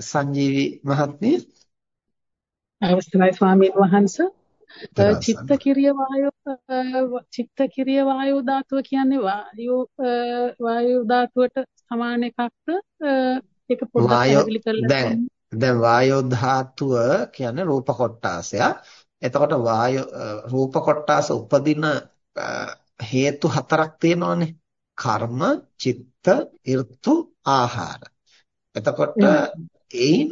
සංජීවි මහත්මිය. අවස්ථරයි ස්වාමීන් වහන්ස. චිත්ත කිරිය වායෝ චිත්ත කිරිය වායෝ ධාතුව කියන්නේ වායෝ වායෝ ධාතුවට සමාන එකක්ද? ඒක පොඩ්ඩක් දැන් දැන් වායෝ ධාතුව කියන්නේ රූප කොටාසයක්. එතකොට වායෝ රූප කොටාස උපදින හේතු හතරක් තියෙනවානේ. කර්ම චිත්ත ඍතු ආහාර එතකොට ඒයින්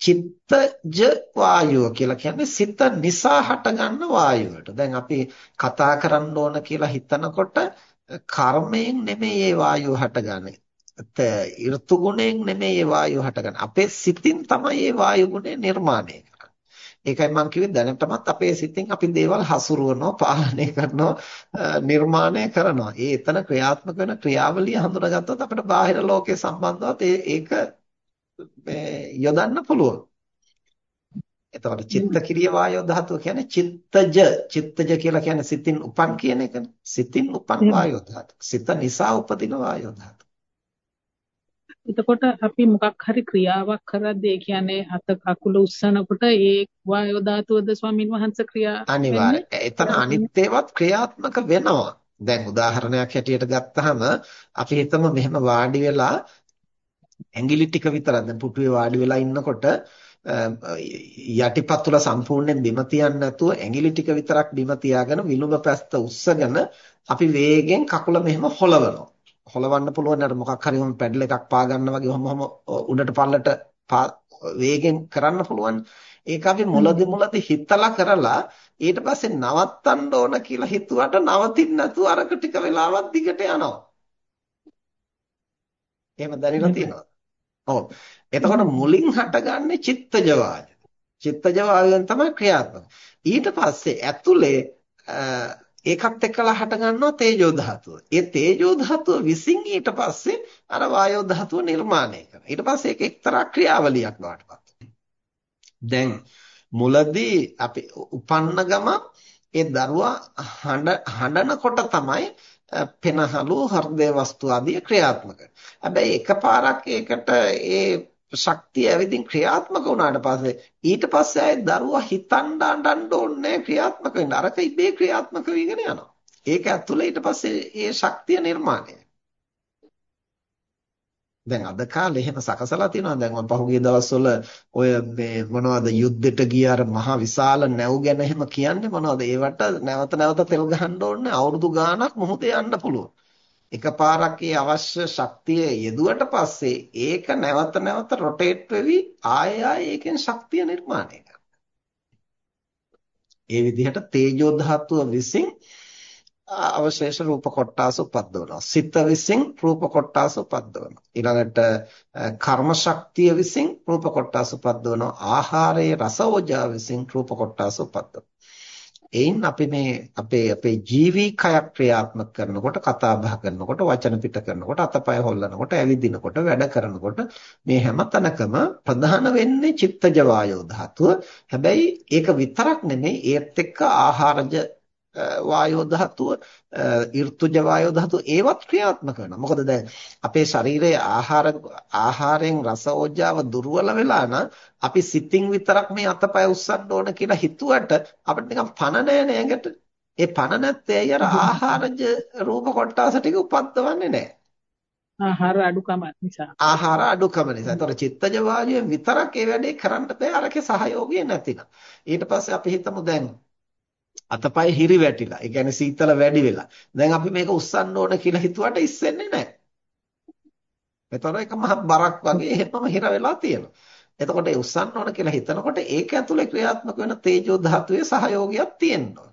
චිත්තජ වායුව කියලා කියන්නේ සිත නිසා හටගන්න වායුවට. දැන් අපි කතා කරන්න ඕන කියලා හිතනකොට කර්මයෙන් නෙමෙයි ඒ වායුව හටගන්නේ. ඍතු ගුණයෙන් නෙමෙයි ඒ වායුව හටගන්නේ. අපේ සිතින් තමයි ඒ වායු ගුණය නිර්මාණය. ඒකයි මම කිව්වේ දැනටමත් අපේ සිතින් අපි දේවල් හසුරුවනවා, පාලනය කරනවා, නිර්මාණය කරනවා. ඒ එතන ක්‍රියාත්මක වෙන ක්‍රියාවලිය හඳුනාගත්තොත් අපිට බාහිර ලෝකයේ සම්බන්ධවත් ඒක යොදන්න පුළුවන්. එතකොට චිත්ත කිරිය වායෝ ධාතුව කියන්නේ චිත්තජ චිත්තජ කියලා කියන්නේ සිතින් උපන් කියන එකනේ. සිතින් උපන් වායෝ ධාතුව. සිත නිසා උපදින වායෝ ධාතුව. එතකොට අපි මොකක් හරි ක්‍රියාවක් කරද්දී ඒ කියන්නේ අත කකුල උස්සනකොට ඒ වායෝ ධාතුවද ස්වාමින් වහන්සේ ක්‍රියා අනිවාර්යයෙන්. එතන අනිත් ඒවාත් ක්‍රියාත්මක වෙනවා. දැන් උදාහරණයක් හැටියට ගත්තාම අපි හිතමු මෙහෙම වාඩි වෙලා ඇඟිලි ටික විතරක් දැන් පුටුවේ වාඩි වෙලා ඉන්නකොට යටිපතුල සම්පූර්ණයෙන් බිම තියන්නේ නැතුව ඇඟිලි ටික විතරක් බිම තියාගෙන විලුඹ පැත්ත උස්සගෙන අපි වේගෙන් කකුල මෙහෙම හොලවනවා. හොලවන්න පුළුවන් නේද මොකක් හරි වම් පැඩල් එකක් පා ගන්න වගේ ඔහොම උඩට පල්ලට වේගෙන් කරන්න පුළුවන්. ඒක අපි මුලදි මුලදි හිතලා කරලා ඊට පස්සේ නවත්තන්න ඕන කියලා හිතුවට නවතින්න නැතුව අරක ටික වෙලාවක් දිගට යනවා. එහෙම දැනෙලා තියෙනවා. ඔව්. එතකොට මුලින් හටගන්නේ චිත්තජ වායය. චිත්තජ වායයෙන් තමයි ක්‍රියාත්මක. ඊට පස්සේ ඇතුලේ ඒකත් එක්කලා හට ගන්නවා තේජෝ ධාතුව. ඒ තේජෝ ධාතුව විසින් ඊට පස්සේ අර වායෝ ධාතුව නිර්මාණය කරනවා. ඊට පස්සේ ඒක එක්තරා ක්‍රියාවලියක් වඩපත් දැන් මුලදී අපි උපන්න ගම ඒ දරුවා හඬනකොට තමයි පෙනහළු හෘදය වස්තු ආදී ක්‍රියාත්මක. හැබැයි එකපාරක් ඒකට ඒ ශක්තිය ඇවිදින් ක්‍රියාත්මක වුණාට පස්සේ ඊට පස්සේ ආයේ දරුවා හිතන්න අඬන්න ඕනේ ක්‍රියාත්මක වෙන්න. අරක ඉබේ ක්‍රියාත්මක වෙගෙන යනවා. ඒක ඇතුළේ ඊට පස්සේ ඒ ශක්තිය නිර්මාණය. දැන් අද කාලේ එහෙම සකසලා තියෙනවා. දැන් මම පහුගිය දවස්වල ඔය මේ මොනවද යුද්ධෙට ගිය අර මහ විශාල නැව් ගැන එහෙම කියන්නේ මොනවද? ඒවට නැවත නැවත තෙල් ගහන්න ඕනේ අවුරුදු ගාණක් මොහොතේ යන්න පුළුවන්. එකපාරක් ඒ අවශ්‍ය ශක්තිය යෙදුවට පස්සේ ඒක නැවත නැවත රොටේට් වෙවි ආය ආය ඒකෙන් ශක්තිය නිර්මාණය කරනවා. ඒ විදිහට තේජෝ ධාතුව විසින් අවශේෂ රූප කොටාස උපද්දවනවා. සිත විසින් රූප කොටාස උපද්දවනවා. ඊළඟට කර්ම ශක්තිය විසින් රූප කොටාස උපද්දවනවා. ආහාරයේ රස ඕජා විසින් රූප කොටාස උපද්දවනවා. එයින් අපි මේ අපේ අපේ ජීවී කයක් ක්‍රියාත්මක කරනකොට කතා බහ කරනකොට වචන පිට කරනකොට අතපය හොල්ලනකොට ඇවිදිනකොට වැඩ කරනකොට මේ හැම තැනකම ප්‍රධාන වෙන්නේ චිත්තජ වායෝ ධාතුව. හැබැයි ඒක විතරක් නෙමෙයි ඒත් එක්ක ආහාරජ වායෝ ධාතුව ඍතුජ වායෝ ධාතුව ඒවත් ක්‍රියාත්මක වෙනවා. මොකද දැන් අපේ ශරීරයේ ආහාර ආහාරයෙන් රස ඕජාව දුර්වල වෙලා නම් අපි සිතින් විතරක් මේ අතපය උස්සන්න ඕන කියලා හිතුවට අපිට නිකන් පණ නැහැ නේකට. ඒ පණ නැත්තේ අර ආහාරජ රූප කොටස ටික උපද්දවන්නේ නැහැ. ආහාර අඩුකම නිසා. ආහාර අඩුකම නිසා. ඒතර චිත්තජ වායුවෙන් විතරක් ඒ වැඩේ කරන්න බෑ අරකේ සහයෝගය නැතිනම්. ඊට පස්සේ අපි හිතමු දැන් අතපය හිරි වැටිලා. ඒ කියන්නේ සීතල වැඩි වෙලා. දැන් අපි මේක උස්සන්න ඕන කියලා හිතුවට ඉස්සෙන්නේ නැහැ. ඒතර එක මහ බරක් වගේ එහෙමම හිර වෙලා තියෙනවා. එතකොට ඒ උස්සන්න ඕන කියලා හිතනකොට ඒක ඇතුලේ ක්‍රියාත්මක වෙන තේජෝ ධාතුවේ සහයෝගයක් තියෙනවා.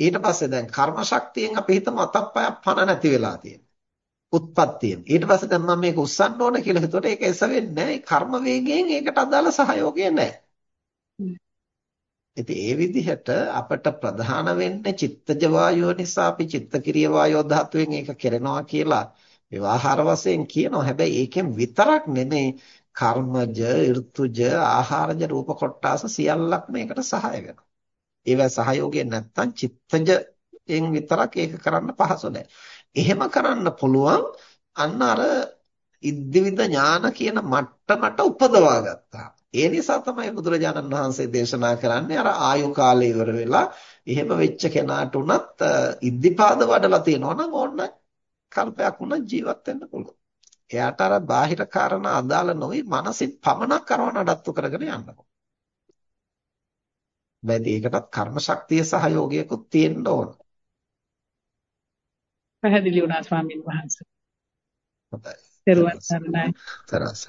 ඊට පස්සේ දැන් කර්ම ශක්තියෙන් අපි හිතමු අතප්පය පණ නැති වෙලා තියෙනවා. උත්පත්තියෙන්. ඊට පස්සේ දැන් මම මේක උස්සන්න ඕන කියලා හිතුවට ඒක එස වෙන්නේ නැහැ. කර්ම වේගයෙන් ඒකට අදාළ සහයෝගය නැහැ. ඉතින් ඒ විදිහට අපට ප්‍රධාන වෙන්නේ චිත්තජ වායුව නිසා අපි චිත්තක්‍රිය වායෝ ධාතුවෙන් ඒක කරනවා කියලා විවාහාර වශයෙන් කියනවා. හැබැයි ඒකෙන් විතරක් නෙමෙයි කර්මජ, ඍතුජ, ආහාරජ රූප කොටාස සියල්ලක් මේකට සහාය වෙනවා. ඒවා සහයෝගය නැත්තම් චිත්තජයෙන් විතරක් ඒක කරන්න පහසු නැහැ. එහෙම කරන්න පුළුවන් අන්න අර ඉද්දිවිද ඥාන කියන මට්ටමට උපදවා ගත්තා. ඒ නිසා තමයි බුදුරජාණන් වහන්සේ දේශනා කරන්නේ අර ආයු කාලය ඉවර වෙලා එහෙම වෙච්ච කෙනාට උනත් ඉද්ධිපාද වඩලා තියෙනවා නම් ඕන්න කල්පයක් උනත් ජීවත් වෙන්න පුළුවන්. එයාට අර බාහිර කාරණා අදාළ නොවි මනසින් පමණක් කරව නඩත්තු කරගෙන යන්න ඕන. බැදී ඒකටත් කර්ම ශක්තිය සහයෝගයකුත් තියෙන්න ඕන. පැහැදිලි වුණා ස්වාමින් වහන්සේ. හොඳයි. Good one. Have a night. Taraza.